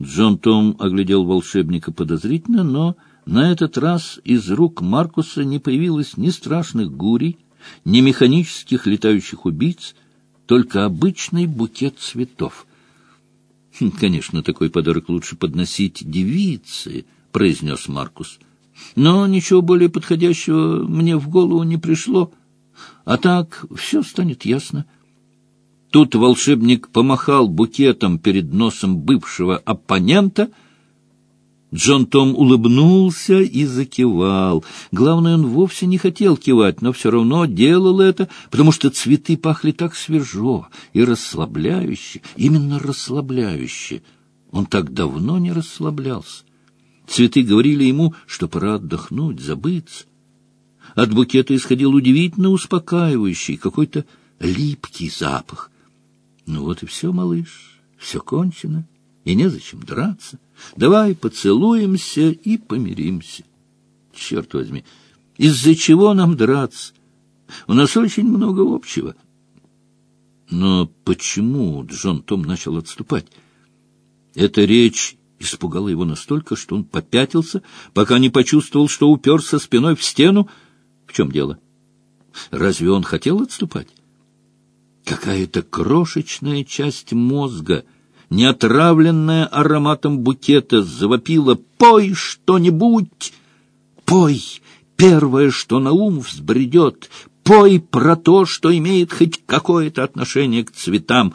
Джон Том оглядел волшебника подозрительно, но на этот раз из рук Маркуса не появилось ни страшных гурий, ни механических летающих убийц, только обычный букет цветов. «Хм, — Конечно, такой подарок лучше подносить девице, — произнес Маркус. — Но ничего более подходящего мне в голову не пришло. А так все станет ясно. Тут волшебник помахал букетом перед носом бывшего оппонента — Джон Том улыбнулся и закивал. Главное, он вовсе не хотел кивать, но все равно делал это, потому что цветы пахли так свежо и расслабляюще, именно расслабляюще. Он так давно не расслаблялся. Цветы говорили ему, что пора отдохнуть, забыться. От букета исходил удивительно успокаивающий, какой-то липкий запах. Ну вот и все, малыш, все кончено и незачем драться. Давай поцелуемся и помиримся. Черт возьми, из-за чего нам драться? У нас очень много общего. Но почему Джон Том начал отступать? Эта речь испугала его настолько, что он попятился, пока не почувствовал, что уперся спиной в стену. В чем дело? Разве он хотел отступать? Какая-то крошечная часть мозга — не отравленная ароматом букета, завопила «Пой что-нибудь! Пой! Первое, что на ум взбредет! Пой про то, что имеет хоть какое-то отношение к цветам!»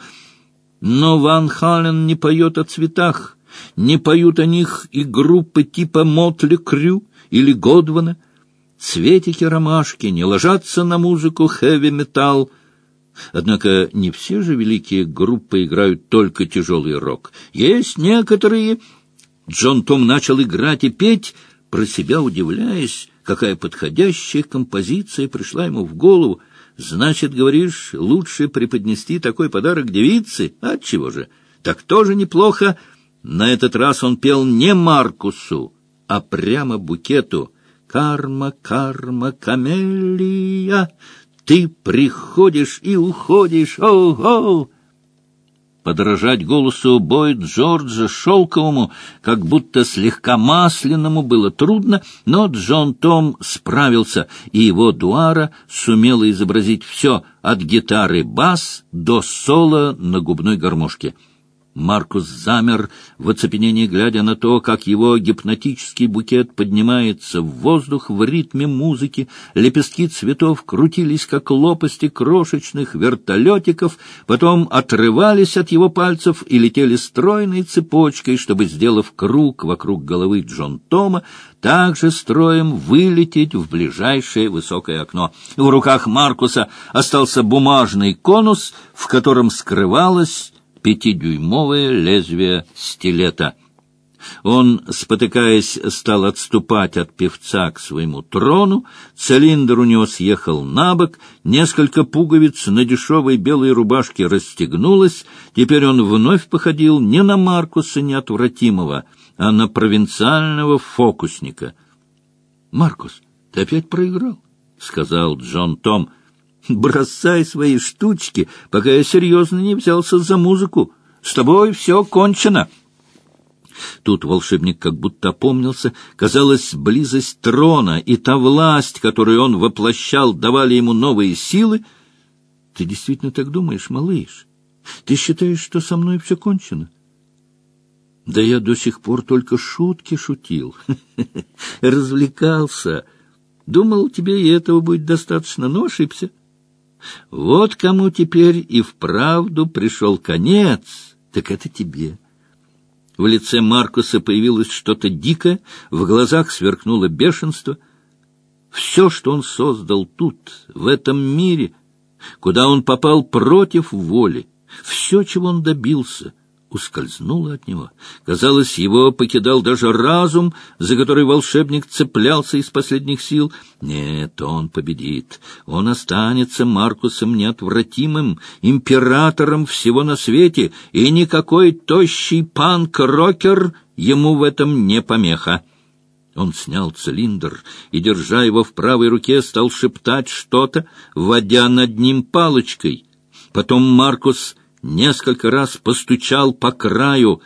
Но Ван Хален не поет о цветах, не поют о них и группы типа Мотли Крю или Годвана. Цветики ромашки не ложатся на музыку хэви-металл, Однако не все же великие группы играют только тяжелый рок. Есть некоторые... Джон Том начал играть и петь, про себя удивляясь, какая подходящая композиция пришла ему в голову. Значит, говоришь, лучше преподнести такой подарок девице? Отчего же? Так тоже неплохо. На этот раз он пел не Маркусу, а прямо букету. «Карма, карма, камелия, ты приходишь и уходишь, о-о! Подражать голосу Бой Джорджа Шелковому, как будто слегка масляному, было трудно, но Джон Том справился, и его дуара сумела изобразить все, от гитары бас до соло на губной гармошке. Маркус замер в оцепенении, глядя на то, как его гипнотический букет поднимается в воздух в ритме музыки. Лепестки цветов крутились, как лопасти крошечных вертолетиков, потом отрывались от его пальцев и летели стройной цепочкой, чтобы, сделав круг вокруг головы Джон Тома, также строем вылететь в ближайшее высокое окно. В руках Маркуса остался бумажный конус, в котором скрывалась пятидюймовое лезвие стилета. Он, спотыкаясь, стал отступать от певца к своему трону, цилиндр у него съехал на бок, несколько пуговиц на дешевой белой рубашке расстегнулось, теперь он вновь походил не на Маркуса неотвратимого, а на провинциального фокусника. — Маркус, ты опять проиграл, — сказал Джон Том, — Бросай свои штучки, пока я серьезно не взялся за музыку. С тобой все кончено. Тут волшебник как будто опомнился. Казалось, близость трона и та власть, которую он воплощал, давали ему новые силы. Ты действительно так думаешь, малыш? Ты считаешь, что со мной все кончено? Да я до сих пор только шутки шутил, развлекался. Думал, тебе и этого будет достаточно, но ошибся. Вот кому теперь и вправду пришел конец, так это тебе. В лице Маркуса появилось что-то дикое, в глазах сверкнуло бешенство. Все, что он создал тут, в этом мире, куда он попал против воли, все, чего он добился — ускользнула от него. Казалось, его покидал даже разум, за который волшебник цеплялся из последних сил. Нет, он победит. Он останется Маркусом неотвратимым, императором всего на свете, и никакой тощий панк-рокер ему в этом не помеха. Он снял цилиндр и, держа его в правой руке, стал шептать что-то, водя над ним палочкой. Потом Маркус несколько раз постучал по краю.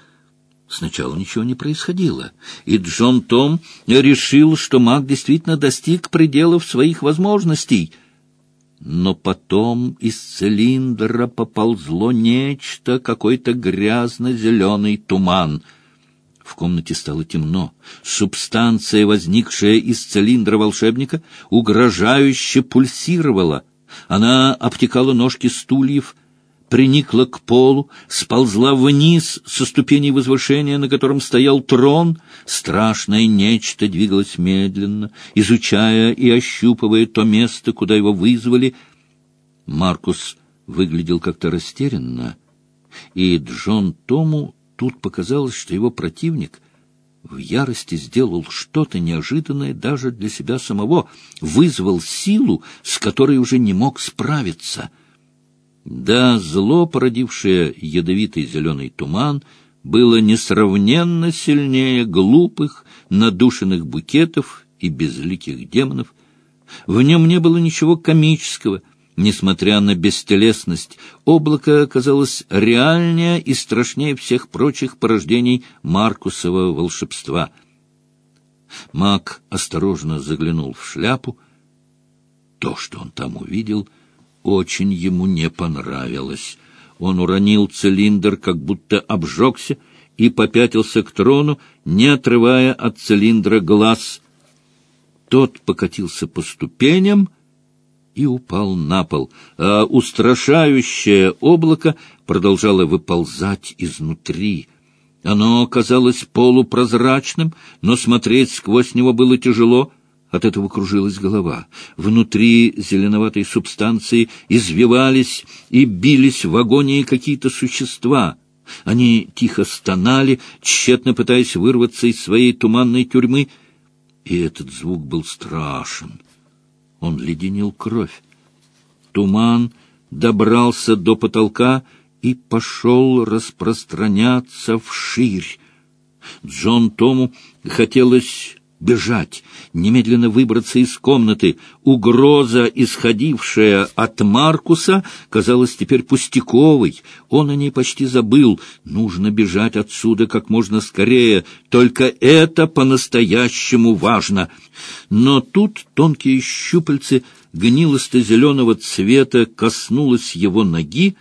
Сначала ничего не происходило, и Джон Том решил, что маг действительно достиг пределов своих возможностей. Но потом из цилиндра поползло нечто, какой-то грязно-зеленый туман. В комнате стало темно. Субстанция, возникшая из цилиндра волшебника, угрожающе пульсировала. Она обтекала ножки стульев, приникла к полу, сползла вниз со ступеней возвышения, на котором стоял трон. Страшное нечто двигалось медленно, изучая и ощупывая то место, куда его вызвали. Маркус выглядел как-то растерянно, и Джон Тому тут показалось, что его противник в ярости сделал что-то неожиданное даже для себя самого, вызвал силу, с которой уже не мог справиться — да, зло, породившее ядовитый зеленый туман, было несравненно сильнее глупых, надушенных букетов и безликих демонов. В нем не было ничего комического, несмотря на бестелесность. Облако оказалось реальнее и страшнее всех прочих порождений Маркусова волшебства. Маг осторожно заглянул в шляпу. То, что он там увидел — очень ему не понравилось. Он уронил цилиндр, как будто обжегся, и попятился к трону, не отрывая от цилиндра глаз. Тот покатился по ступеням и упал на пол, а устрашающее облако продолжало выползать изнутри. Оно казалось полупрозрачным, но смотреть сквозь него было тяжело — от этого кружилась голова. Внутри зеленоватой субстанции извивались и бились в агонии какие-то существа. Они тихо стонали, тщетно пытаясь вырваться из своей туманной тюрьмы. И этот звук был страшен. Он леденил кровь. Туман добрался до потолка и пошел распространяться вширь. Джон Тому хотелось бежать, немедленно выбраться из комнаты. Угроза, исходившая от Маркуса, казалась теперь пустяковой. Он о ней почти забыл. Нужно бежать отсюда как можно скорее. Только это по-настоящему важно. Но тут тонкие щупальцы гнилосто-зеленого цвета коснулось его ноги,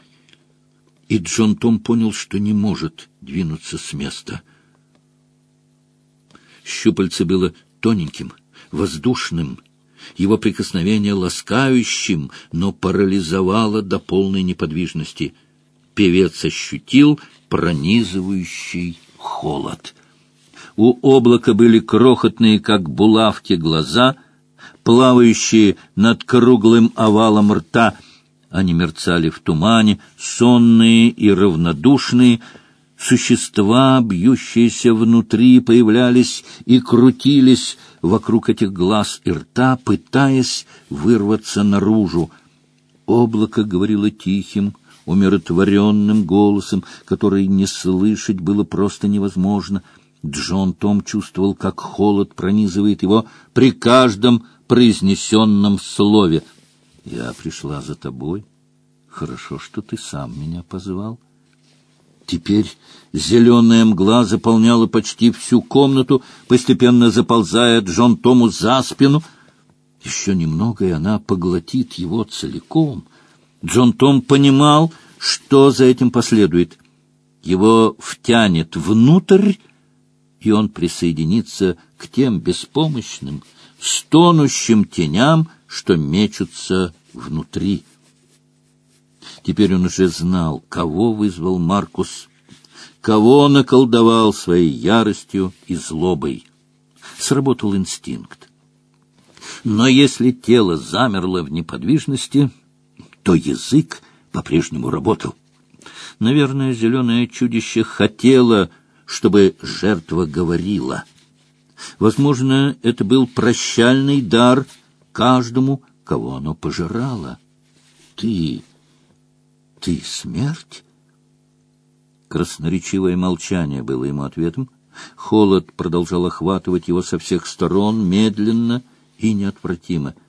и Джон Том понял, что не может двинуться с места. Щупальце было тоненьким, воздушным, его прикосновение ласкающим, но парализовало до полной неподвижности. Певец ощутил пронизывающий холод. У облака были крохотные, как булавки, глаза, плавающие над круглым овалом рта. Они мерцали в тумане, сонные и равнодушные, Существа, бьющиеся внутри, появлялись и крутились вокруг этих глаз и рта, пытаясь вырваться наружу. Облако говорило тихим, умиротворенным голосом, который не слышать было просто невозможно. Джон Том чувствовал, как холод пронизывает его при каждом произнесенном слове. «Я пришла за тобой. Хорошо, что ты сам меня позвал». Теперь зеленая мгла заполняла почти всю комнату, постепенно заползая Джон Тому за спину. Еще немного, и она поглотит его целиком. Джон Том понимал, что за этим последует. Его втянет внутрь, и он присоединится к тем беспомощным, стонущим теням, что мечутся внутри. Теперь он уже знал, кого вызвал Маркус, кого наколдовал своей яростью и злобой. Сработал инстинкт. Но если тело замерло в неподвижности, то язык по-прежнему работал. Наверное, зеленое чудище хотело, чтобы жертва говорила. Возможно, это был прощальный дар каждому, кого оно пожирало. Ты ты смерть? Красноречивое молчание было ему ответом. Холод продолжал охватывать его со всех сторон, медленно и неотвратимо —